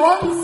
once.